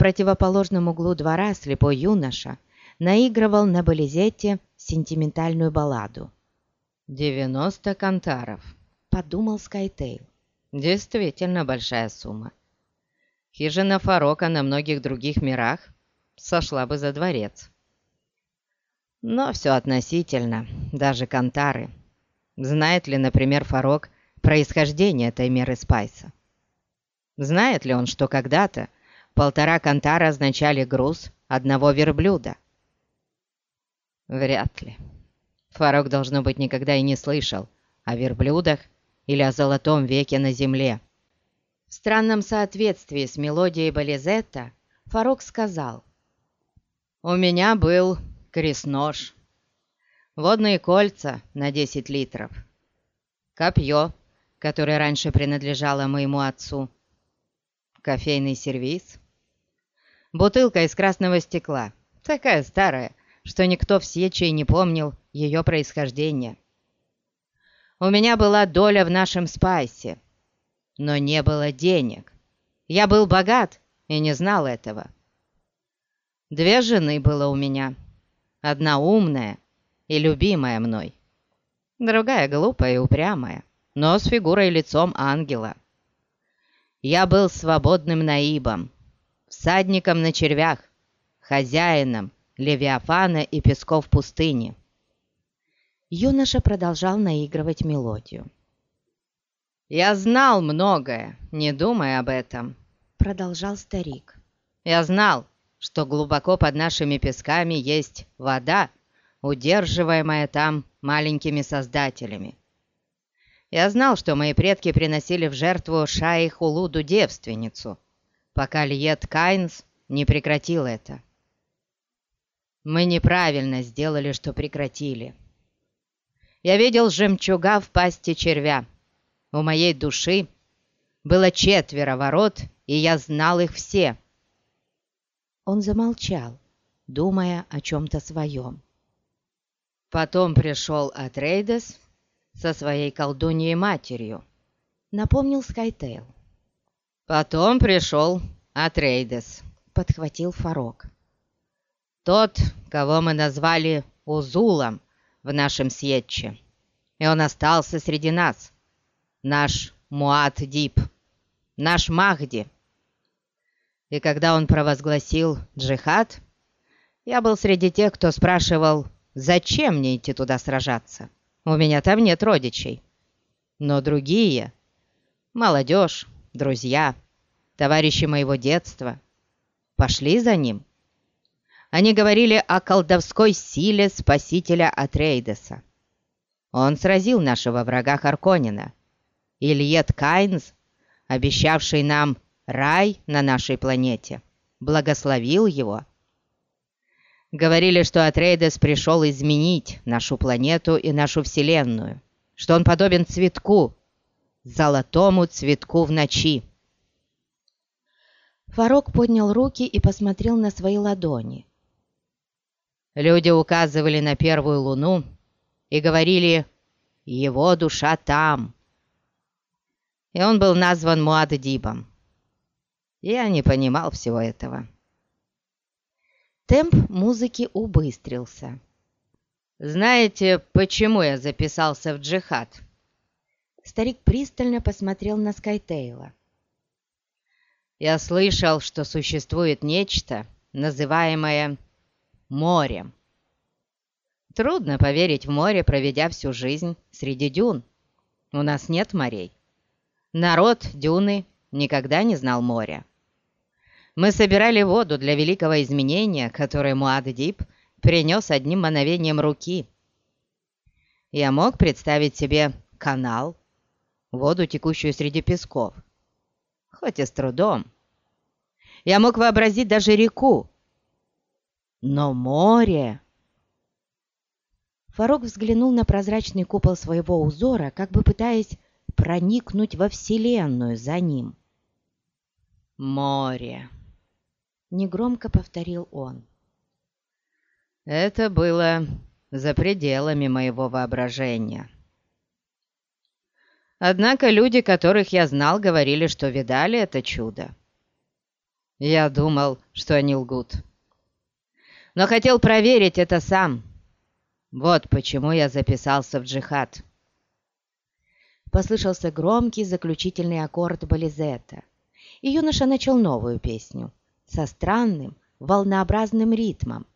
противоположном углу двора слепой юноша наигрывал на бализете сентиментальную балладу. «Девяносто кантаров», — подумал Скайтейл. «Действительно большая сумма. Хижина Фарока на многих других мирах сошла бы за дворец. Но все относительно, даже кантары. Знает ли, например, Фарок происхождение этой меры Спайса? Знает ли он, что когда-то полтора кантара означали груз одного верблюда? Вряд ли. Фарок, должно быть, никогда и не слышал о верблюдах или о золотом веке на земле. В странном соответствии с мелодией Бализетта Фарок сказал «У меня был крест-нож, водные кольца на 10 литров, копье, которое раньше принадлежало моему отцу, кофейный сервиз, бутылка из красного стекла, такая старая, что никто в Сечи не помнил ее происхождения. У меня была доля в нашем спайсе, но не было денег. Я был богат и не знал этого. Две жены было у меня. Одна умная и любимая мной. Другая глупая и упрямая, но с фигурой и лицом ангела. Я был свободным наибом, всадником на червях, хозяином Левиафана и песков пустыни. Юноша продолжал наигрывать мелодию. «Я знал многое, не думая об этом», — продолжал старик. «Я знал, что глубоко под нашими песками есть вода, удерживаемая там маленькими создателями. Я знал, что мои предки приносили в жертву Шаихулуду девственницу, пока Льет Кайнс не прекратил это. Мы неправильно сделали, что прекратили. Я видел жемчуга в пасти червя. У моей души было четверо ворот, и я знал их все — он замолчал, думая о чем-то своем. Потом пришел Атрейдес со своей колдуньей матерью, напомнил Скайтейл. Потом пришел Атрейдес, подхватил Фарок. Тот, кого мы назвали Узулом в нашем Сьетче, и он остался среди нас, наш Муат-Дип, наш Махди. И когда он провозгласил джихад, я был среди тех, кто спрашивал, зачем мне идти туда сражаться? У меня там нет родичей. Но другие, молодежь, друзья, товарищи моего детства, пошли за ним. Они говорили о колдовской силе спасителя Атрейдеса. Он сразил нашего врага Харконина. Ильет Кайнс, обещавший нам рай на нашей планете, благословил его. Говорили, что Атрейдес пришел изменить нашу планету и нашу Вселенную, что он подобен цветку, золотому цветку в ночи. Фарок поднял руки и посмотрел на свои ладони. Люди указывали на первую луну и говорили «Его душа там». И он был назван Муаддибом. Я не понимал всего этого. Темп музыки убыстрился. «Знаете, почему я записался в джихад?» Старик пристально посмотрел на Скайтейла. «Я слышал, что существует нечто, называемое морем. Трудно поверить в море, проведя всю жизнь среди дюн. У нас нет морей. Народ дюны никогда не знал моря. Мы собирали воду для великого изменения, которое Муаддиб принес одним мановением руки. Я мог представить себе канал, воду, текущую среди песков, хоть и с трудом. Я мог вообразить даже реку. Но море... Фарок взглянул на прозрачный купол своего узора, как бы пытаясь проникнуть во Вселенную за ним. Море. — негромко повторил он. «Это было за пределами моего воображения». Однако люди, которых я знал, говорили, что видали это чудо. Я думал, что они лгут. Но хотел проверить это сам. Вот почему я записался в джихад. Послышался громкий заключительный аккорд Болизета, и юноша начал новую песню со странным, волнообразным ритмом,